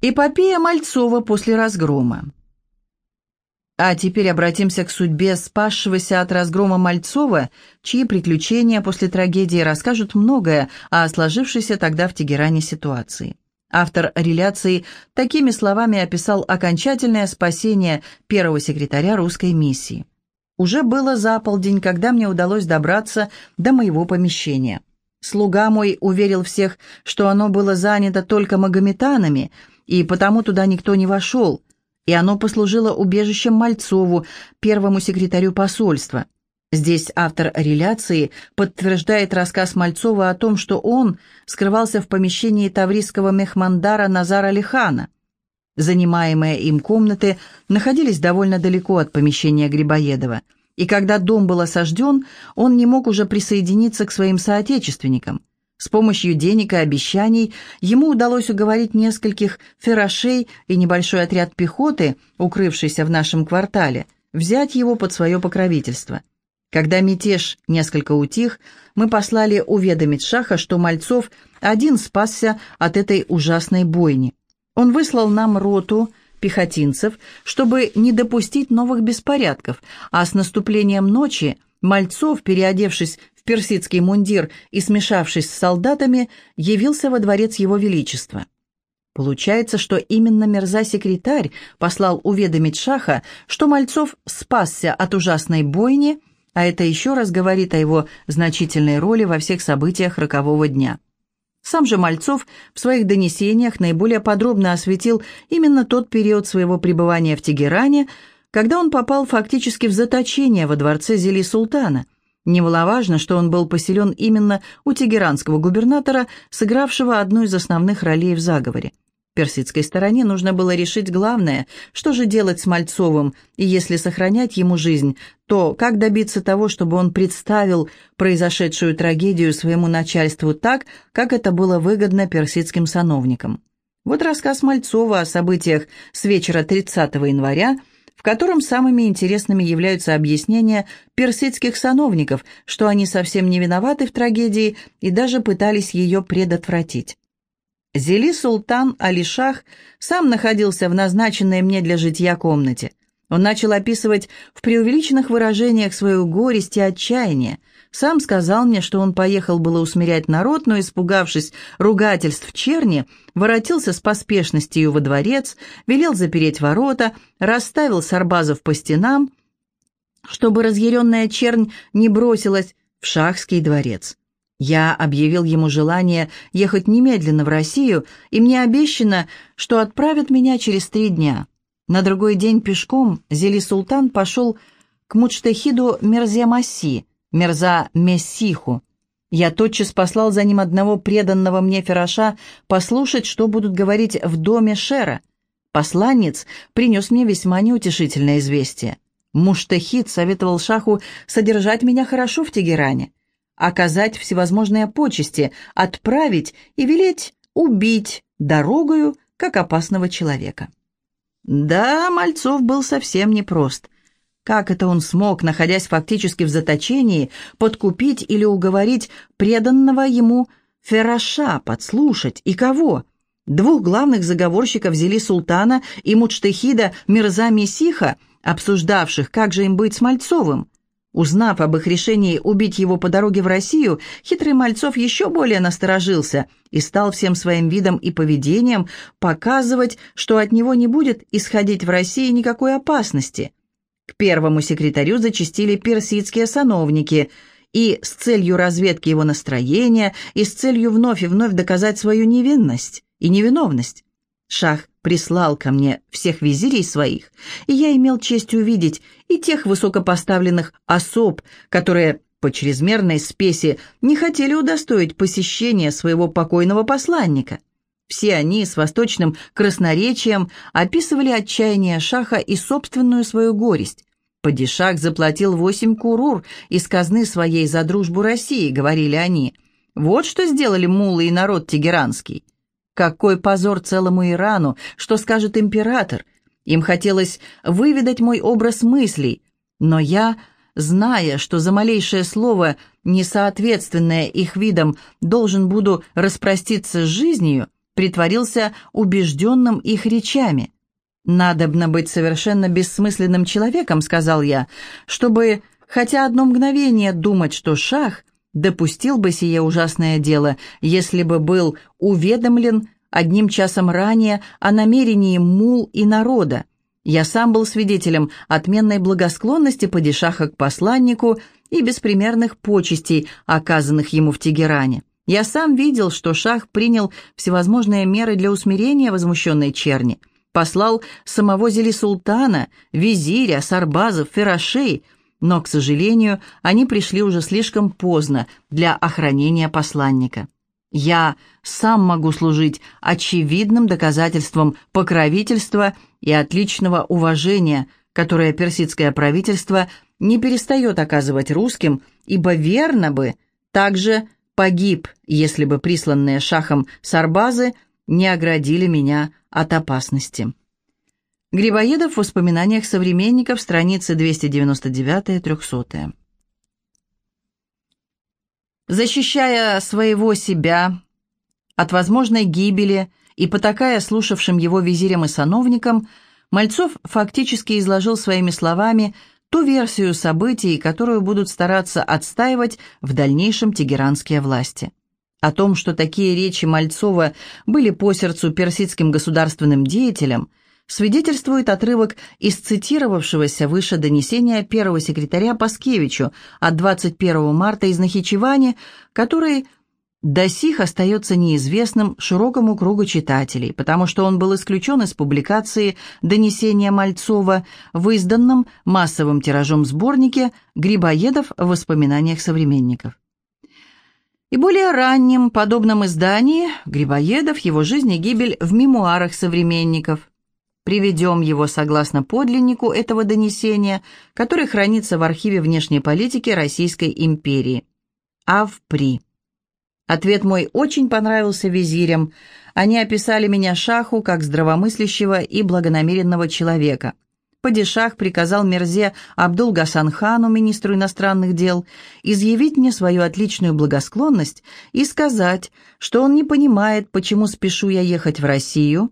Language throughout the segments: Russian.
Эпопея Мальцова после разгрома. А теперь обратимся к судьбе спасшегося от разгрома Мальцова, чьи приключения после трагедии расскажут многое о сложившейся тогда в Тегеране ситуации. Автор реляции такими словами описал окончательное спасение первого секретаря русской миссии. «Уже было за полдень, когда мне удалось добраться до моего помещения. Слуга мой уверил всех, что оно было занято только магометанами – и потому туда никто не вошел, и оно послужило убежищем Мальцову, первому секретарю посольства. Здесь автор реляции подтверждает рассказ Мальцова о том, что он скрывался в помещении таврийского мехмандара Назара Лихана. Занимаемые им комнаты находились довольно далеко от помещения Грибоедова, и когда дом был осажден, он не мог уже присоединиться к своим соотечественникам. С помощью денег и обещаний ему удалось уговорить нескольких ферошей и небольшой отряд пехоты, укрывшийся в нашем квартале, взять его под свое покровительство. Когда мятеж несколько утих, мы послали уведомить Шаха, что Мальцов один спасся от этой ужасной бойни. Он выслал нам роту пехотинцев, чтобы не допустить новых беспорядков, а с наступлением ночи Мальцов, переодевшись персидский мундир и, смешавшись с солдатами, явился во дворец его величества. Получается, что именно Мерза-секретарь послал уведомить Шаха, что Мальцов спасся от ужасной бойни, а это еще раз говорит о его значительной роли во всех событиях рокового дня. Сам же Мальцов в своих донесениях наиболее подробно осветил именно тот период своего пребывания в Тегеране, когда он попал фактически в заточение во дворце Зели Султана – Немаловажно, что он был поселен именно у тегеранского губернатора, сыгравшего одну из основных ролей в заговоре. Персидской стороне нужно было решить главное, что же делать с Мальцовым, и если сохранять ему жизнь, то как добиться того, чтобы он представил произошедшую трагедию своему начальству так, как это было выгодно персидским сановникам. Вот рассказ Мальцова о событиях с вечера 30 января в котором самыми интересными являются объяснения персидских сановников, что они совсем не виноваты в трагедии и даже пытались ее предотвратить. Зели Султан Алишах сам находился в назначенной мне для житья комнате. Он начал описывать в преувеличенных выражениях свою горесть и отчаяние, сам сказал мне, что он поехал было усмирять народ, но, испугавшись ругательств черни, воротился с поспешностью во дворец, велел запереть ворота, расставил сарбазов по стенам, чтобы разъяренная чернь не бросилась в шахский дворец. Я объявил ему желание ехать немедленно в Россию, и мне обещано, что отправят меня через три дня. На другой день пешком Зели Султан пошел к Мучтахиду Мерземаси, Мерза Мессиху. Я тотчас послал за ним одного преданного мне Фераша послушать, что будут говорить в доме Шера. Посланец принес мне весьма неутешительное известие. Муштахид советовал Шаху содержать меня хорошо в Тегеране, оказать всевозможные почести, отправить и велеть убить дорогою, как опасного человека. Да, Мальцов был совсем непрост. Как это он смог, находясь фактически в заточении, подкупить или уговорить преданного ему Фераша подслушать? И кого? Двух главных заговорщиков взяли султана и Мучтехида Мирза Месиха, обсуждавших, как же им быть с Мальцовым. Узнав об их решении убить его по дороге в Россию, хитрый Мальцов еще более насторожился и стал всем своим видом и поведением показывать, что от него не будет исходить в России никакой опасности – к первому секретарю зачастили персидские сановники, и с целью разведки его настроения, и с целью вновь и вновь доказать свою невинность и невиновность. Шах прислал ко мне всех визирей своих, и я имел честь увидеть и тех высокопоставленных особ, которые по чрезмерной спеси не хотели удостоить посещения своего покойного посланника. Все они с восточным красноречием описывали отчаяние Шаха и собственную свою горесть. «Падишах заплатил восемь курур из казны своей за дружбу России», — говорили они. «Вот что сделали мулы и народ тегеранский. Какой позор целому Ирану, что скажет император. Им хотелось выведать мой образ мыслей, но я, зная, что за малейшее слово, несоответственное их видам, должен буду распроститься с жизнью, притворился убежденным их речами. «Надобно быть совершенно бессмысленным человеком», — сказал я, «чтобы хотя одно мгновение думать, что шах допустил бы сие ужасное дело, если бы был уведомлен одним часом ранее о намерении мул и народа. Я сам был свидетелем отменной благосклонности падишаха к посланнику и беспримерных почестей, оказанных ему в Тегеране. Я сам видел, что шах принял всевозможные меры для усмирения возмущенной черни, послал самого Зели-Султана, визиря, сарбазов, ферашей – но, к сожалению, они пришли уже слишком поздно для охранения посланника. Я сам могу служить очевидным доказательством покровительства и отличного уважения, которое персидское правительство не перестает оказывать русским, ибо верно бы также погиб, если бы присланные шахом сарбазы не оградили меня от опасности. Грибоедов в воспоминаниях современников, страницы 299-300. Защищая своего себя от возможной гибели и потакая слушавшим его визирям и сановникам, Мальцов фактически изложил своими словами ту версию событий, которую будут стараться отстаивать в дальнейшем тегеранские власти. О том, что такие речи Мальцова были по сердцу персидским государственным деятелям – свидетельствует отрывок из цитировавшегося выше донесения первого секретаря Паскевичу от 21 марта из Нахичевани, который до сих остается неизвестным широкому кругу читателей, потому что он был исключен из публикации донесения Мальцова в изданном массовым тиражом сборнике «Грибоедов в воспоминаниях современников». И более раннем подобном издании «Грибоедов. Его жизнь и гибель в мемуарах современников» Приведем его согласно подлиннику этого донесения, который хранится в архиве внешней политики Российской империи. Авпри. Ответ мой очень понравился визирям. Они описали меня шаху как здравомыслящего и благонамеренного человека. Падишах приказал Мерзе Абдул-Гасан-хану, министру иностранных дел, изъявить мне свою отличную благосклонность и сказать, что он не понимает, почему спешу я ехать в Россию,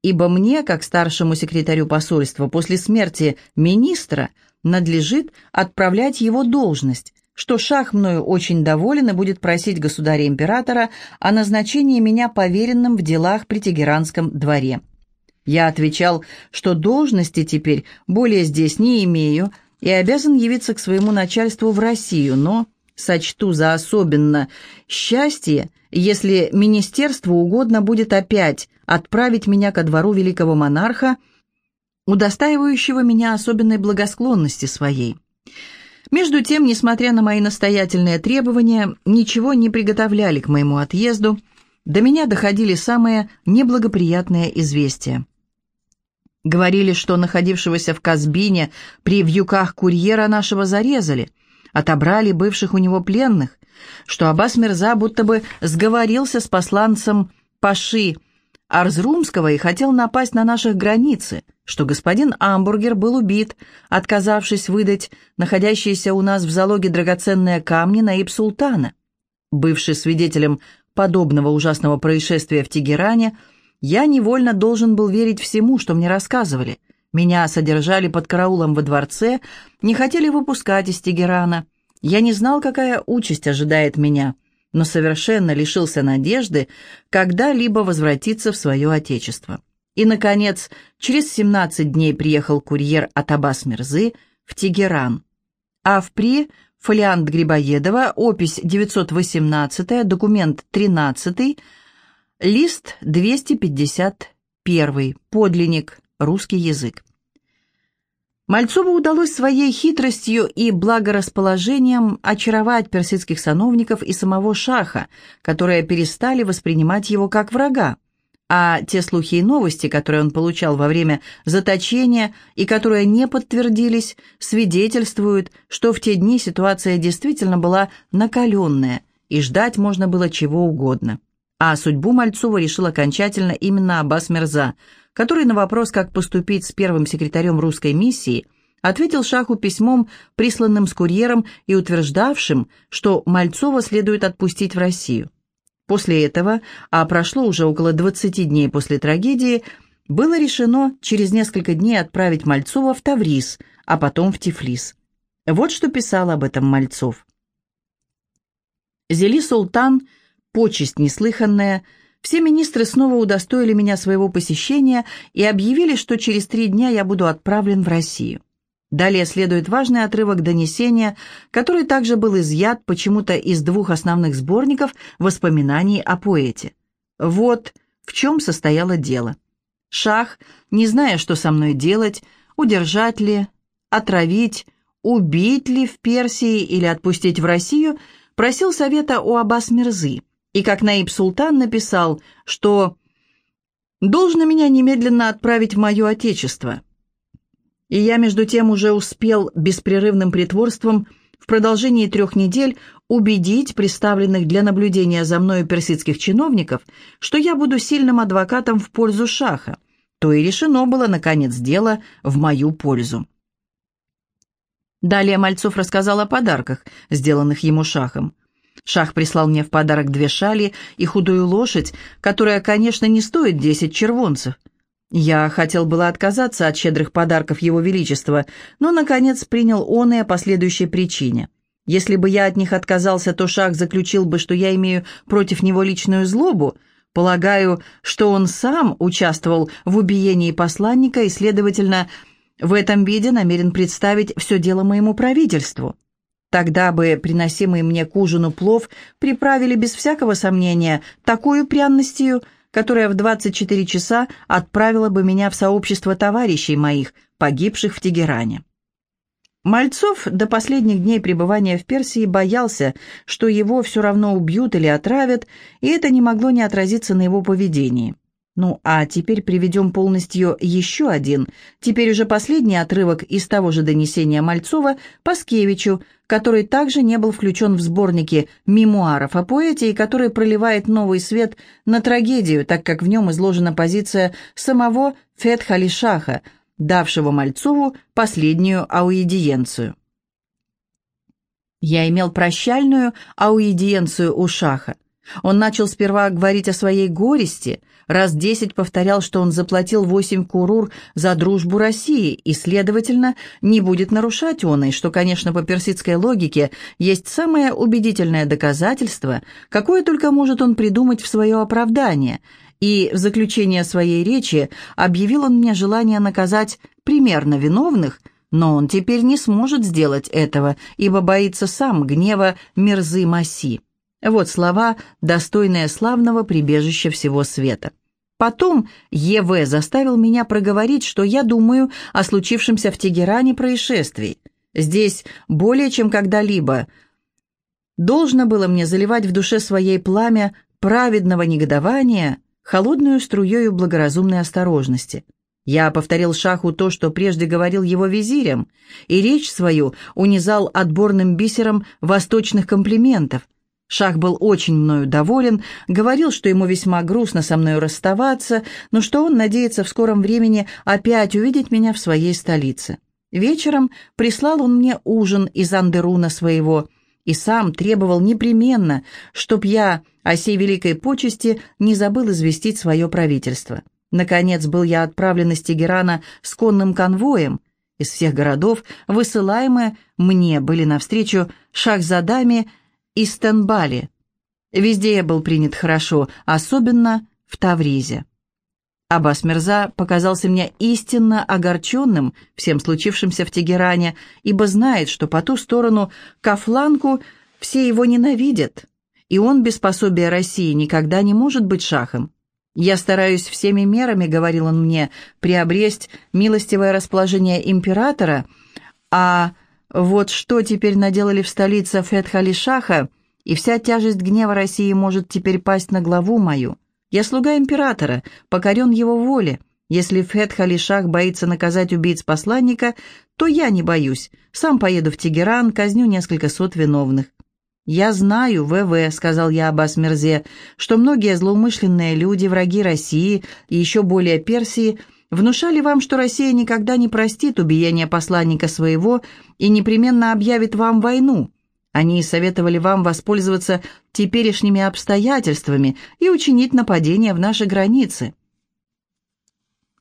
ибо мне, как старшему секретарю посольства после смерти министра, надлежит отправлять его должность, что шах мною очень доволен и будет просить государя-императора о назначении меня поверенным в делах при Тегеранском дворе. Я отвечал, что должности теперь более здесь не имею и обязан явиться к своему начальству в Россию, но сочту за особенно счастье, если министерству угодно будет опять отправить меня ко двору великого монарха, удостаивающего меня особенной благосклонности своей. Между тем, несмотря на мои настоятельные требования, ничего не приготовляли к моему отъезду, до меня доходили самые неблагоприятные известия. Говорили, что находившегося в Казбине при вьюках курьера нашего зарезали, отобрали бывших у него пленных, что Аббас Мирза будто бы сговорился с посланцем Паши Арзрумского и хотел напасть на наших границы, что господин Амбургер был убит, отказавшись выдать находящиеся у нас в залоге драгоценные камни Наиб Султана. Бывший свидетелем подобного ужасного происшествия в Тегеране, я невольно должен был верить всему, что мне рассказывали. Меня содержали под караулом во дворце, не хотели выпускать из Тегерана. Я не знал, какая участь ожидает меня но совершенно лишился надежды когда-либо возвратиться в свое отечество. И, наконец, через 17 дней приехал курьер от Аббас Мирзы в Тегеран. А в при фолиант Грибоедова, опись 918, документ 13, лист 251, подлинник, русский язык. Мальцову удалось своей хитростью и благорасположением очаровать персидских сановников и самого шаха, которые перестали воспринимать его как врага. А те слухи и новости, которые он получал во время заточения и которые не подтвердились, свидетельствуют, что в те дни ситуация действительно была накаленная, и ждать можно было чего угодно. А судьбу Мальцова решил окончательно именно Аббас Мирза – который на вопрос, как поступить с первым секретарем русской миссии, ответил Шаху письмом, присланным с курьером и утверждавшим, что Мальцова следует отпустить в Россию. После этого, а прошло уже около 20 дней после трагедии, было решено через несколько дней отправить Мальцова в Таврис, а потом в Тифлис. Вот что писал об этом Мальцов. «Зели Султан, почесть неслыханная, все министры снова удостоили меня своего посещения и объявили, что через три дня я буду отправлен в Россию. Далее следует важный отрывок донесения, который также был изъят почему-то из двух основных сборников воспоминаний о поэте. Вот в чем состояло дело. Шах, не зная, что со мной делать, удержать ли, отравить, убить ли в Персии или отпустить в Россию, просил совета у Аббас Мирзы – и как Наиб Султан написал, что «должно меня немедленно отправить в мое отечество». И я, между тем, уже успел беспрерывным притворством в продолжении трех недель убедить представленных для наблюдения за мною персидских чиновников, что я буду сильным адвокатом в пользу шаха, то и решено было, наконец, дело в мою пользу. Далее Мальцов рассказал о подарках, сделанных ему шахом. Шах прислал мне в подарок две шали и худую лошадь, которая, конечно, не стоит десять червонцев. Я хотел было отказаться от щедрых подарков Его Величества, но, наконец, принял он и о последующей причине. Если бы я от них отказался, то Шах заключил бы, что я имею против него личную злобу. Полагаю, что он сам участвовал в убиении посланника и, следовательно, в этом виде намерен представить все дело моему правительству. Тогда бы приносимый мне к ужину плов приправили без всякого сомнения такой пряностью, которая в 24 часа отправила бы меня в сообщество товарищей моих, погибших в Тегеране. Мальцов до последних дней пребывания в Персии боялся, что его все равно убьют или отравят, и это не могло не отразиться на его поведении. Ну, а теперь приведем полностью еще один, теперь уже последний отрывок из того же донесения Мальцова Паскевичу, который также не был включен в сборники мемуаров о поэте и который проливает новый свет на трагедию, так как в нем изложена позиция самого Фетхалишаха, давшего Мальцову последнюю ауэдиенцию. Я имел прощальную ауэдиенцию у Шаха. Он начал сперва говорить о своей горести, раз десять повторял, что он заплатил восемь курур за дружбу России и, следовательно, не будет нарушать он, и что, конечно, по персидской логике есть самое убедительное доказательство, какое только может он придумать в свое оправдание, и в заключение своей речи объявил он мне желание наказать примерно виновных, но он теперь не сможет сделать этого, ибо боится сам гнева Мирзы Маси. Вот слова, достойные славного прибежища всего света. Потом Е.В. заставил меня проговорить, что я думаю о случившемся в Тегеране происшествии. Здесь более чем когда-либо должно было мне заливать в душе своей пламя праведного негодования холодную струею благоразумной осторожности. Я повторил Шаху то, что прежде говорил его визирям, и речь свою унизал отборным бисером восточных комплиментов, Шах был очень мною доволен, говорил, что ему весьма грустно со мною расставаться, но что он надеется в скором времени опять увидеть меня в своей столице. Вечером прислал он мне ужин из Андеруна своего и сам требовал непременно, чтоб я о сей великой почести не забыл известить свое правительство. Наконец был я отправлен из Тегерана с конным конвоем. Из всех городов, высылаемые мне, были навстречу шахзадами, и Стенбали. Везде я был принят хорошо, особенно в Тавризе. Аббас Мирза показался мне истинно огорченным всем случившимся в Тегеране, ибо знает, что по ту сторону Кафланку все его ненавидят, и он без пособия России никогда не может быть шахом. «Я стараюсь всеми мерами, — говорил он мне, — приобресть милостивое расположение императора, а вот что теперь наделали в столице Фетхали-Шаха, и вся тяжесть гнева России может теперь пасть на главу мою. Я слуга императора, покорен его воле. Если Фетхали-Шах боится наказать убийц посланника, то я не боюсь. Сам поеду в Тегеран, казню несколько сот виновных. «Я знаю, ВВ», — сказал я Аббас Мерзе, «что многие злоумышленные люди, враги России и еще более Персии — внушали вам, что Россия никогда не простит убиения посланника своего и непременно объявит вам войну. Они советовали вам воспользоваться теперешними обстоятельствами и учинить нападение в наши границы.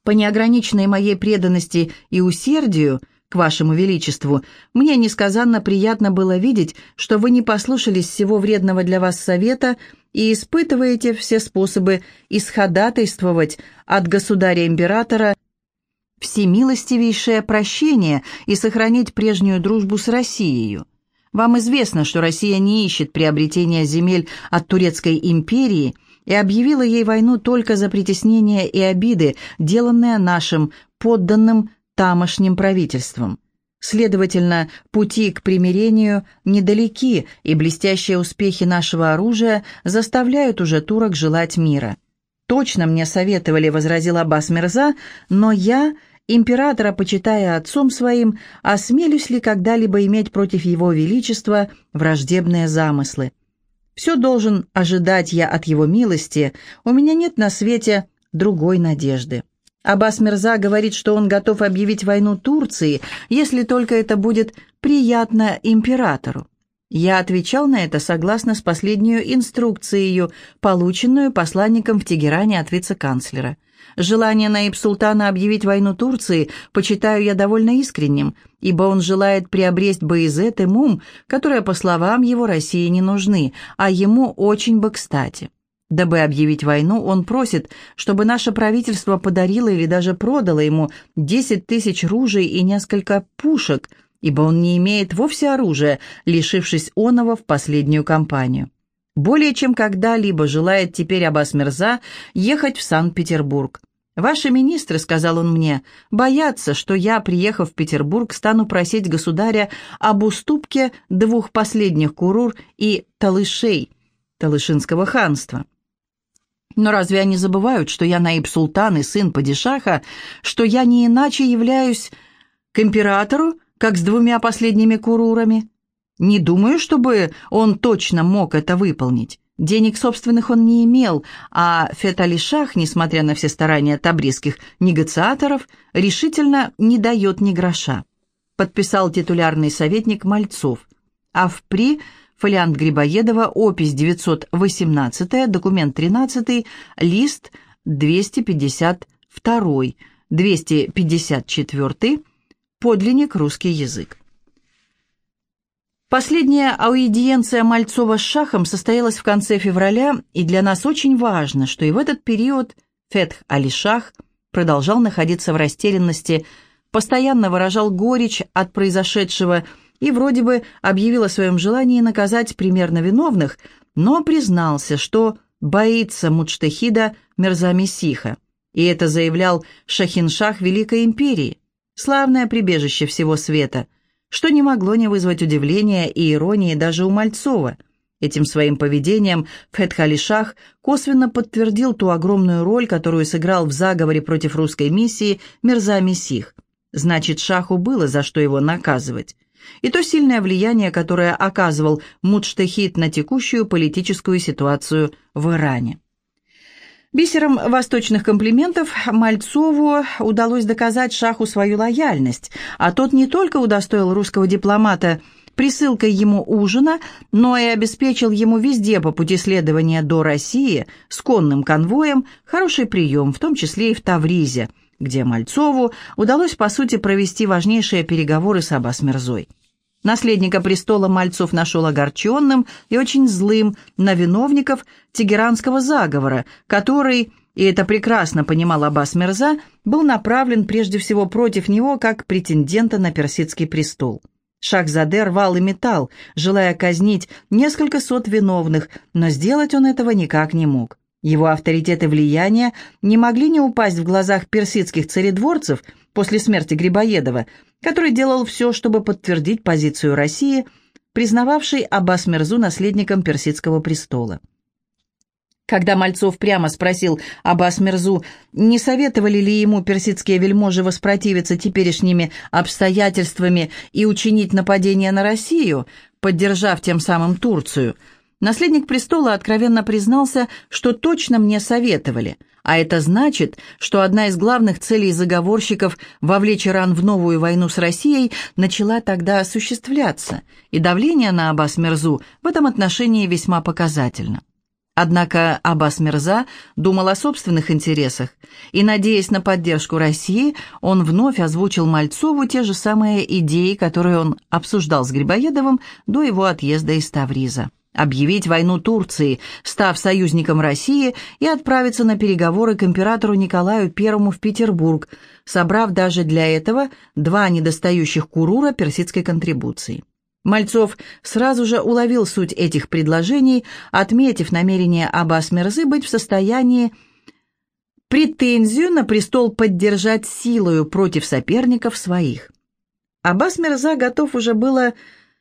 По неограниченной моей преданности и усердию к вашему величеству, мне несказанно приятно было видеть, что вы не послушались всего вредного для вас совета и испытываете все способы исходатайствовать от государя-императора всемилостивейшее прощение и сохранить прежнюю дружбу с Россией. Вам известно, что Россия не ищет приобретения земель от Турецкой империи и объявила ей войну только за притеснение и обиды, деланные нашим подданным тамошним правительством. Следовательно, пути к примирению недалеки, и блестящие успехи нашего оружия заставляют уже турок желать мира. «Точно мне советовали», — возразил Аббас Мирза, «но я императора почитая отцом своим, осмелюсь ли когда-либо иметь против его величества враждебные замыслы? Все должен ожидать я от его милости, у меня нет на свете другой надежды. Аббас Мирза говорит, что он готов объявить войну Турции, если только это будет приятно императору. Я отвечал на это согласно с последнюю инструкцией, полученную посланником в Тегеране от вице-канцлера. Желание Наиб-Султана объявить войну Турции почитаю я довольно искренним, ибо он желает приобресть Баизет и Мум, которые, по словам его, России не нужны, а ему очень бы кстати. Дабы объявить войну, он просит, чтобы наше правительство подарило или даже продало ему 10 тысяч ружей и несколько пушек, ибо он не имеет вовсе оружия, лишившись оного в последнюю кампанию. Более чем когда-либо желает теперь Аббас Мирза ехать в Санкт-Петербург. «Ваши министры, — сказал он мне, — боятся, что я, приехав в Петербург, стану просить государя об уступке двух последних курур и талышей Талышинского ханства. Но разве они забывают, что я наиб-султан и сын падишаха, что я не иначе являюсь к императору, как с двумя последними курурами?» Не думаю, чтобы он точно мог это выполнить. Денег собственных он не имел, а Феталишах, несмотря на все старания табризских негациаторов, решительно не дает ни гроша. Подписал титулярный советник Мальцов. А в при фолиант Грибоедова, опись 918, документ 13, лист 252, 254, подлинник русский язык. Последняя аудиенция Мальцова с Шахом состоялась в конце февраля, и для нас очень важно, что и в этот период Фетх Али-Шах продолжал находиться в растерянности, постоянно выражал горечь от произошедшего и вроде бы объявил о своем желании наказать примерно виновных, но признался, что боится Муджтехида Мерза-Месиха, и это заявлял Шахин-Шах Великой Империи, славное прибежище всего света – что не могло не вызвать удивления и иронии даже у Мальцова. Этим своим поведением Фетхали Шах косвенно подтвердил ту огромную роль, которую сыграл в заговоре против русской миссии Мирза Месих. Значит, Шаху было за что его наказывать. И то сильное влияние, которое оказывал Мудштехит на текущую политическую ситуацию в Иране. Бисером восточных комплиментов Мальцову удалось доказать Шаху свою лояльность, а тот не только удостоил русского дипломата присылкой ему ужина, но и обеспечил ему везде по пути следования до России с конным конвоем хороший прием, в том числе и в Тавризе, где Мальцову удалось, по сути, провести важнейшие переговоры с Аббас Мирзой. Наследника престола Мальцов нашел огорченным и очень злым на виновников Тегеранского заговора, который, и это прекрасно понимал Аббас Мирза, был направлен прежде всего против него как претендента на персидский престол. Шахзаде рвал и металл, желая казнить несколько сот виновных, но сделать он этого никак не мог. Его авторитет и влияние не могли не упасть в глазах персидских царедворцев после смерти Грибоедова, который делал все, чтобы подтвердить позицию России, признававшей Аббас Мерзу наследником персидского престола. Когда Мальцов прямо спросил Аббас Мерзу, не советовали ли ему персидские вельможи воспротивиться теперешними обстоятельствами и учинить нападение на Россию, поддержав тем самым Турцию – Наследник престола откровенно признался, что точно мне советовали, А это значит, что одна из главных целей заговорщиков вовлечь Иран в новую войну с Россией начала тогда осуществляться, и давление на Аббас Мирзу в этом отношении весьма показательно. Однако Аббас Мирза думал о собственных интересах, и, надеясь на поддержку России, он вновь озвучил Мальцову те же самые идеи, которые он обсуждал с Грибоедовым до его отъезда из Тавриза объявить войну Турции, став союзником России, и отправиться на переговоры к императору Николаю I в Петербург, собрав даже для этого два недостающих курура персидской контрибуции. Мальцов сразу же уловил суть этих предложений, отметив намерение Аббас Мирзы быть в состоянии претензию на престол поддержать силою против соперников своих. Аббас Мирза готов уже было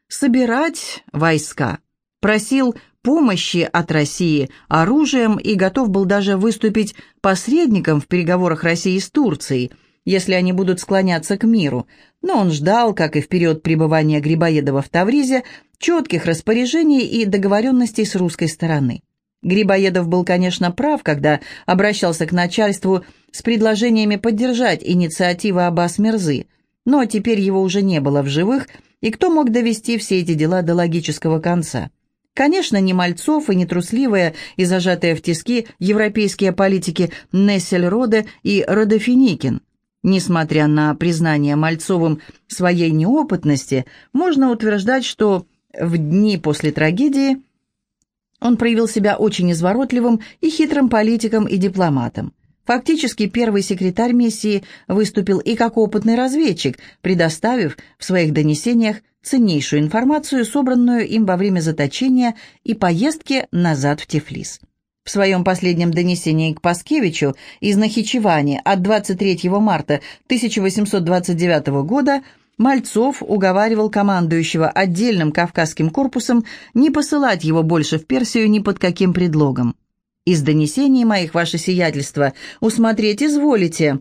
собирать войска, просил помощи от России оружием и готов был даже выступить посредником в переговорах России с Турцией, если они будут склоняться к миру, но он ждал, как и в период пребывания Грибоедова в Тавризе, четких распоряжений и договоренностей с русской стороны. Грибоедов был, конечно, прав, когда обращался к начальству с предложениями поддержать инициативы Аббас Мирзы, но теперь его уже не было в живых, и кто мог довести все эти дела до логического конца? Конечно, не Мальцов и не трусливые и зажатые в тиски европейские политики Нессельроде и Родофиникин. Несмотря на признание Мальцовым своей неопытности, можно утверждать, что в дни после трагедии он проявил себя очень изворотливым и хитрым политиком и дипломатом. Фактически первый секретарь миссии выступил и как опытный разведчик, предоставив в своих донесениях ценнейшую информацию, собранную им во время заточения и поездки назад в Тифлис. В своем последнем донесении к Паскевичу из Нахичевани от 23 марта 1829 года Мальцов уговаривал командующего отдельным Кавказским корпусом не посылать его больше в Персию ни под каким предлогом. Из донесений моих, ваше сиятельство, усмотреть изволите,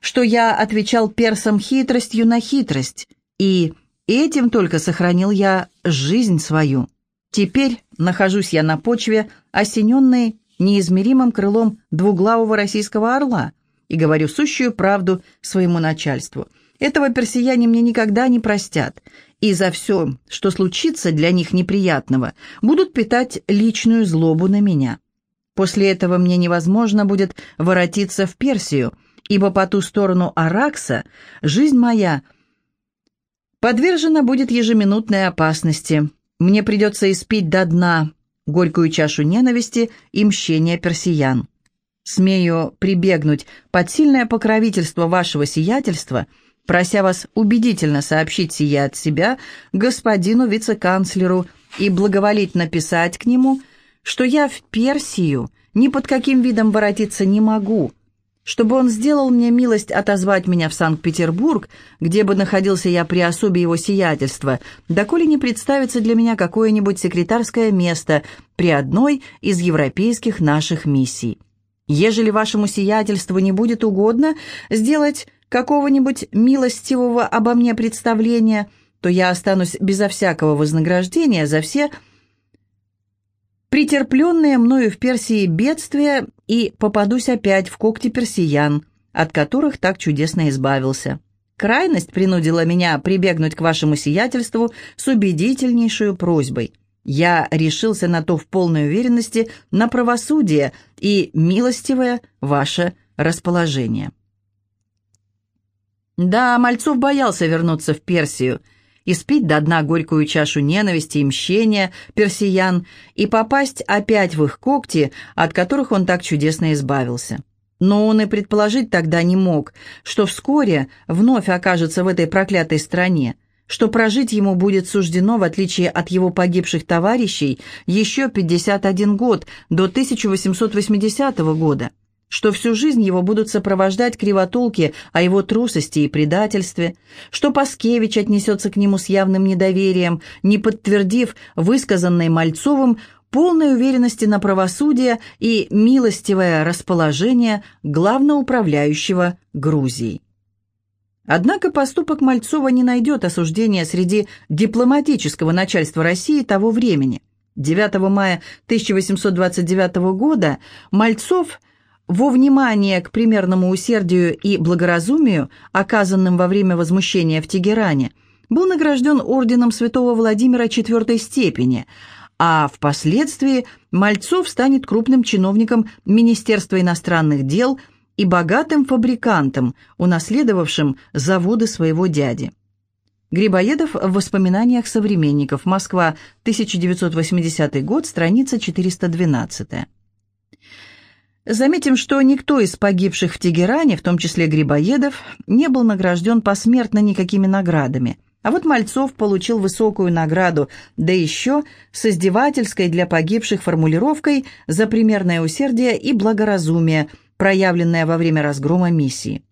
что я отвечал персам хитростью на хитрость, и этим только сохранил я жизнь свою. Теперь нахожусь я на почве, осененной неизмеримым крылом двуглавого российского орла, и говорю сущую правду своему начальству. Этого персияне мне никогда не простят, и за все, что случится для них неприятного, будут питать личную злобу на меня. После этого мне невозможно будет воротиться в Персию, ибо по ту сторону Аракса жизнь моя подвержена будет ежеминутной опасности. Мне придется испить до дна горькую чашу ненависти и мщения персиян. Смею прибегнуть под сильное покровительство вашего сиятельства, прося вас убедительно сообщить сие от себя господину вице-канцлеру и благоволить написать к нему – что я в Персию ни под каким видом воротиться не могу, чтобы он сделал мне милость отозвать меня в Санкт-Петербург, где бы находился я при особе его сиятельства, доколе не представится для меня какое-нибудь секретарское место при одной из европейских наших миссий. Ежели вашему сиятельству не будет угодно сделать какого-нибудь милостивого обо мне представления, то я останусь безо всякого вознаграждения за все претерпленные мною в Персии бедствия и попадусь опять в когти персиян, от которых так чудесно избавился. Крайность принудила меня прибегнуть к вашему сиятельству с убедительнейшей просьбой. Я решился на то в полной уверенности на правосудие и милостивое ваше расположение. Да, Мальцов боялся вернуться в Персию – испить до дна горькую чашу ненависти и мщения персиян и попасть опять в их когти, от которых он так чудесно избавился. Но он и предположить тогда не мог, что вскоре вновь окажется в этой проклятой стране, что прожить ему будет суждено, в отличие от его погибших товарищей, еще 51 год, до 1880 года что всю жизнь его будут сопровождать кривотолки о его трусости и предательстве, что Паскевич отнесется к нему с явным недоверием, не подтвердив высказанной Мальцовым полной уверенности на правосудие и милостивое расположение главноуправляющего Грузии. Однако поступок Мальцова не найдет осуждения среди дипломатического начальства России того времени. 9 мая 1829 года Мальцов Во внимание к примерному усердию и благоразумию, оказанным во время возмущения в Тегеране, был награжден орденом святого Владимира четвертой степени, а впоследствии Мальцов станет крупным чиновником Министерства иностранных дел и богатым фабрикантом, унаследовавшим заводы своего дяди. Грибоедов в воспоминаниях современников. Москва, 1980 год, страница 412. Заметим, что никто из погибших в Тегеране, в том числе Грибоедов, не был награжден посмертно никакими наградами. А вот Мальцов получил высокую награду, да еще с издевательской для погибших формулировкой за примерное усердие и благоразумие, проявленное во время разгрома миссии.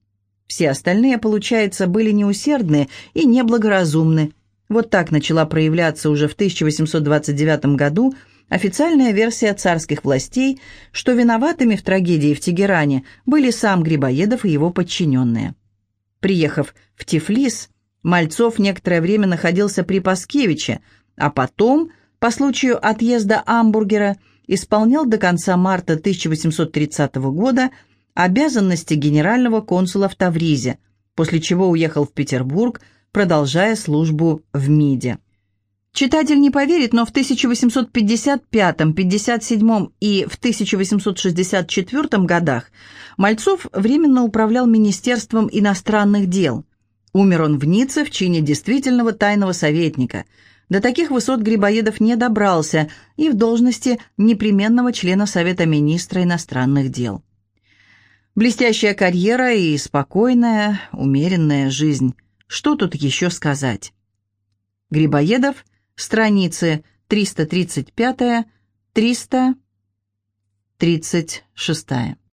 Все остальные, получается, были неусердны и неблагоразумны. Вот так начала проявляться уже в 1829 году официальная версия царских властей, что виноватыми в трагедии в Тегеране были сам Грибоедов и его подчиненные. Приехав в Тифлис, Мальцов некоторое время находился при Паскевиче, а потом, по случаю отъезда Амбургера, исполнял до конца марта 1830 года обязанности генерального консула в Тавризе, после чего уехал в Петербург, продолжая службу в МИДе. Читатель не поверит, но в 1855, 57 и в 1864 годах Мальцов временно управлял Министерством иностранных дел. Умер он в Ницце в чине действительного тайного советника. До таких высот Грибоедов не добрался и в должности непременного члена Совета министра иностранных дел. Блестящая карьера и спокойная, умеренная жизнь. Что тут еще сказать? Грибоедов, страницы 335-336.